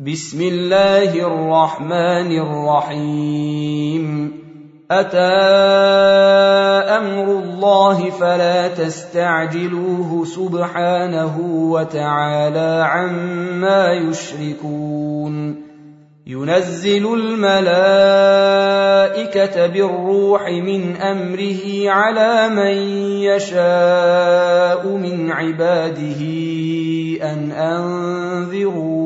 بسم الله الرحمن الرحيم. أتى أمر الله فلا تستعجلوه سبحانه وتعالى عما يشركون. ينزل الملائكة بالروح من أمره على من يشاء من عباده أن أنذروا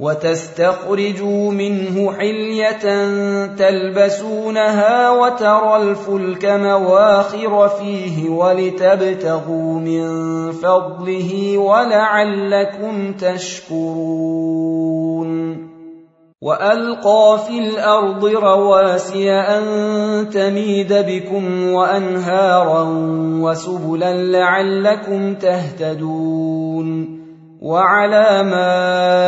وتستخرجوا منه حلية تلبسونها وترى الفلك مواخر فيه ولتبتغوا من فضله ولعلكم تشكرون. وألقى في الأرض رواسي أن تميد بكم وأنهارا وسبلا لعلكم تهتدون. وعلامات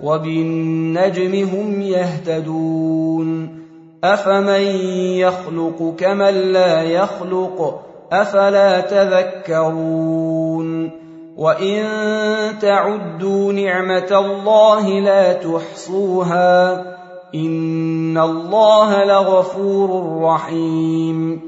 وبالنجم هم يهتدون أفمن يخلق كمن لا يخلق أفلا تذكرون وإن تعدوا نعمة الله لا تحصوها إن الله لغفور رحيم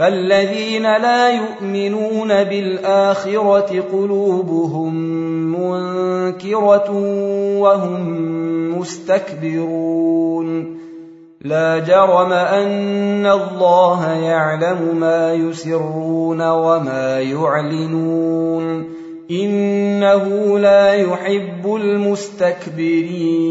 فالذين لا يؤمنون بالاخره قلوبهم منكره وهم مستكبرون لا جرم ان الله يعلم ما يسرون وما يعلنون انه لا يحب المستكبرين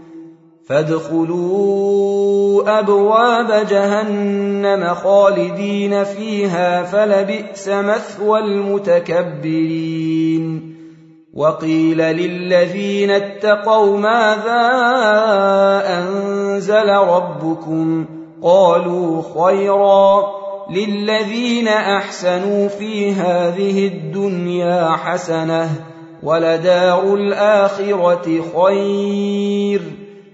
فادخلوا أبواب جهنم خالدين فيها فلبئس مثوى المتكبرين. وقيل للذين اتقوا ماذا أنزل ربكم؟ قالوا خيرا للذين أحسنوا في هذه الدنيا حسنة ولدار الآخرة خير.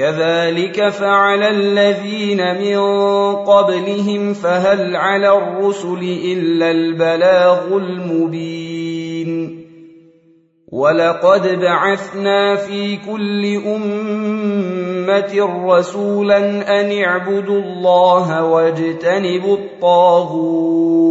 كذلك فعل الذين من قبلهم فهل على الرسل إلا البلاغ المبين ولقد بعثنا في كل أمة رسولا أن اعبدوا الله واجتنبوا الطاغوت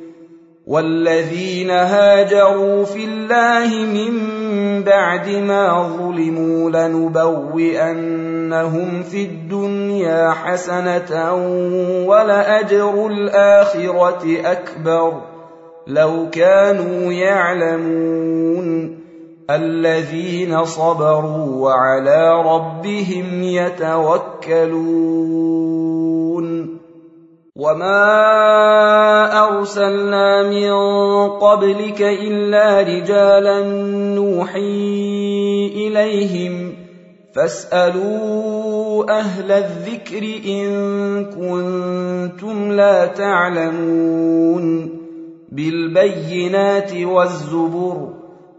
والذين هاجروا في الله من بعد ما ظلموا لنبوئنهم في الدنيا حسنة ولأجر الآخرة أكبر لو كانوا يعلمون الذين صبروا وعلى ربهم يتوكلون وما ارسلنا من قبلك الا رجالا نوحي اليهم فاسالوا أهل الذكر ان كنتم لا تعلمون بالبينات والزبر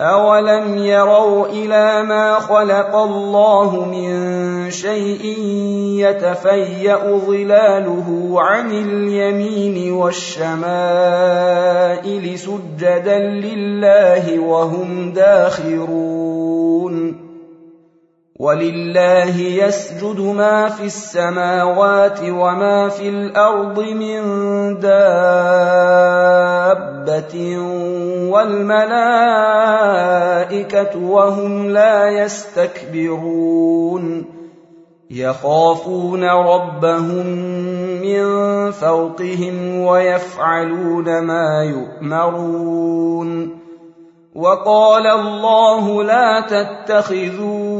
اولم يروا إلى ما خلق الله من شيء يتفيا ظلاله عن اليمين والشمائل سجدا لله وهم داخرون ولله يسجد ما في السماوات وما في الأرض من دابة والملائكة وهم لا يستكبرون يخافون ربهم من فوقهم ويفعلون ما يؤمرون وقال الله لا تتخذوا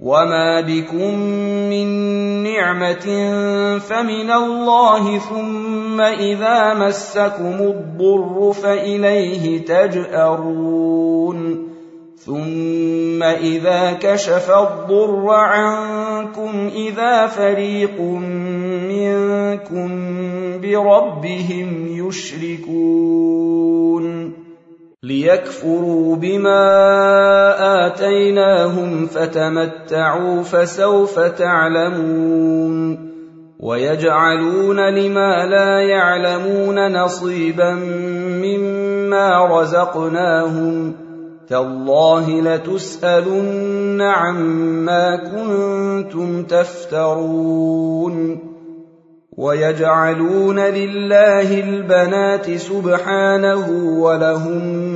وما بكم من نعمه فمن الله ثم اذا مسكم الضر فاليه تجارون ثم اذا كشف الضر عنكم اذا فريق منكم بربهم يشركون ليكفروا بما آتيناهم فتمتعوا فسوف تعلمون ويجعلون لما لا يعلمون نصيبا مما رزقناهم تالله لتسألن عما كنتم تفترون ويجعلون لله البنات سبحانه ولهم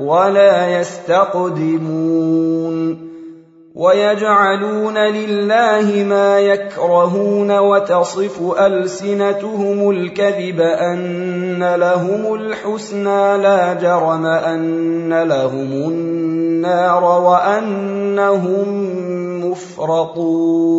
ولا يستقدمون ويجعلون لله ما يكرهون وتصف ألسنتهم الكذب أن لهم الحسنى لا جرم أن لهم النار وأنهم مفرطون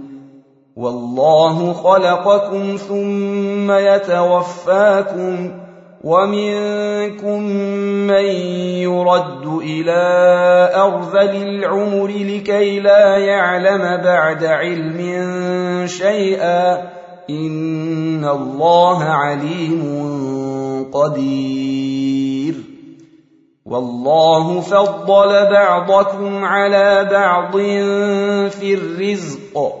والله خلقكم ثم يتوفاكم ومنكم من يرد إلى أرذل العمر لكي لا يعلم بعد علم شيئا إن الله عليم قدير والله فضل بعضكم على بعض في الرزق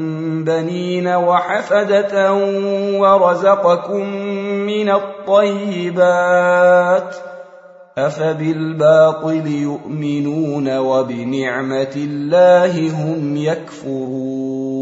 بنين وحفدة ورزقكم من الطيبات أفبالباطل يؤمنون وبنعمة الله هم يكفرون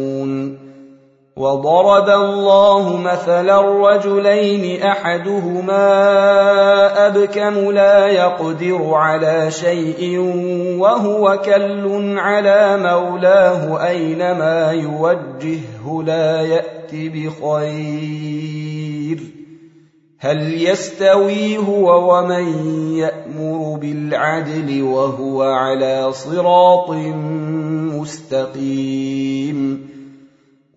وضرب الله مثلا رجلين أحدهما أبكم لا يقدر على شيء وهو كل على مولاه أينما يوجهه لا يأت بخير. هل يستوي هو ومن يأمر بالعدل وهو على صراط مستقيم؟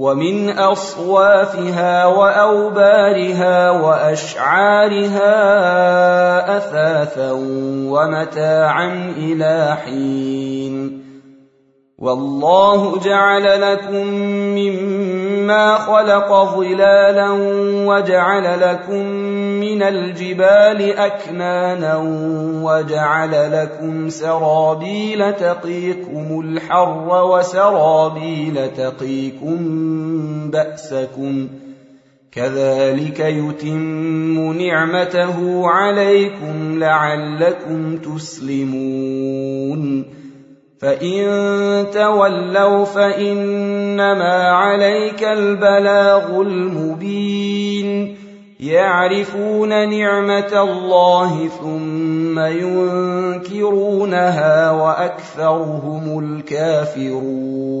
ومن أصوافها وأوبارها وأشعارها أثاثا ومتاعا إلى حين. والله جعل لكم مما خلق ظلالا وجعل لكم من الجبال أكنانا وجعل لكم سرابيل تقيكم الحر وسرابيل تقيكم بأسكم كذلك يتم نعمته عليكم لعلكم تسلمون فان تولوا فانما عليك البلاغ المبين يعرفون نعمه الله ثم ينكرونها واكثرهم الكافرون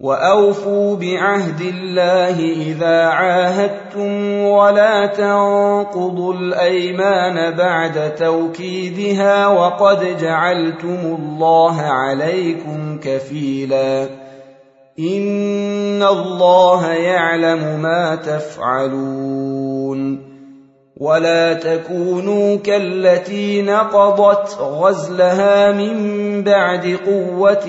وأوفوا بعهد الله إذا عاهدتم ولا تنقضوا الأيمان بعد توكيدها وقد جعلتم الله عليكم كفيلا. إن الله يعلم ما تفعلون. ولا تكونوا كالتي نقضت غزلها من بعد قوة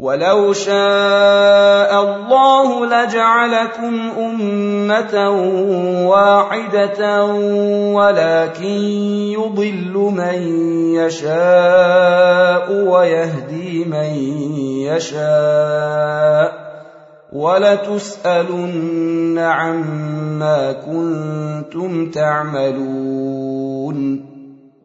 ولو شاء الله لجعلكم امه واحدة ولكن يضل من يشاء ويهدي من يشاء ولتسالن عما كنتم تعملون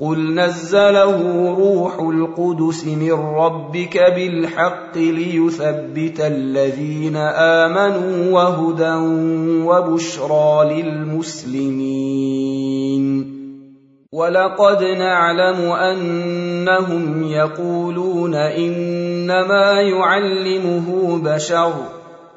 قل نزله روح القدس من ربك بالحق ليثبت الذين امنوا وهدى وبشرى للمسلمين ولقد نعلم انهم يقولون انما يعلمه بشر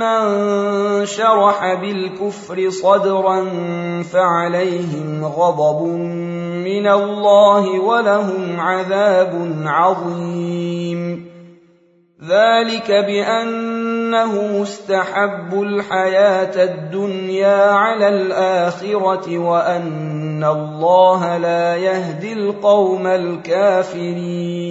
من شرح بالكفر صدرا فعليهم غضب من الله ولهم عذاب عظيم. ذلك بأنه استحبوا الحياة الدنيا على الآخرة وأن الله لا يهدي القوم الكافرين.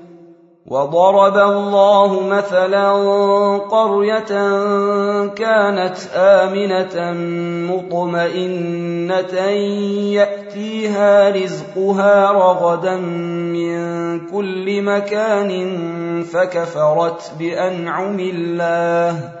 وضرب الله مثلا قرية كانت آمنة مطمئنة يأتيها رزقها رغدا من كل مكان فكفرت بأنعم الله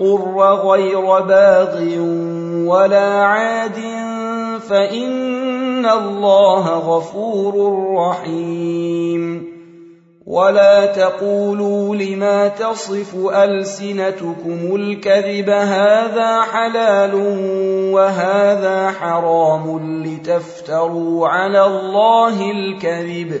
غير باغ ولا عاد فان الله غفور رحيم ولا تقولوا لما تصف السنتكم الكذب هذا حلال وهذا حرام لتفتروا على الله الكذب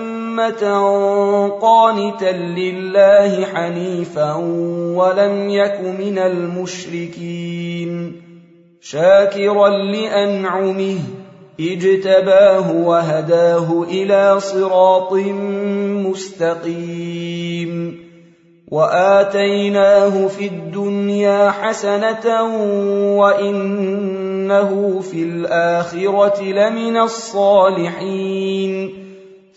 امه قانتا لله حنيفا ولم يك من المشركين شاكرا لانعمه اجتباه وهداه إلى صراط مستقيم واتيناه في الدنيا حسنه وان إنه في الآخرة لمن الصالحين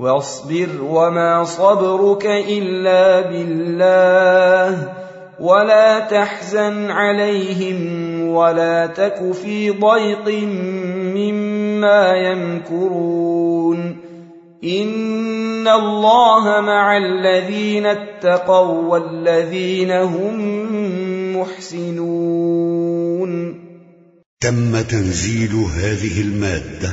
واصبر وما صبرك إلا بالله ولا تحزن عليهم ولا تك في ضيق مما يمكرون إن الله مع الذين اتقوا والذين هم محسنون تم تنزيل هذه المادة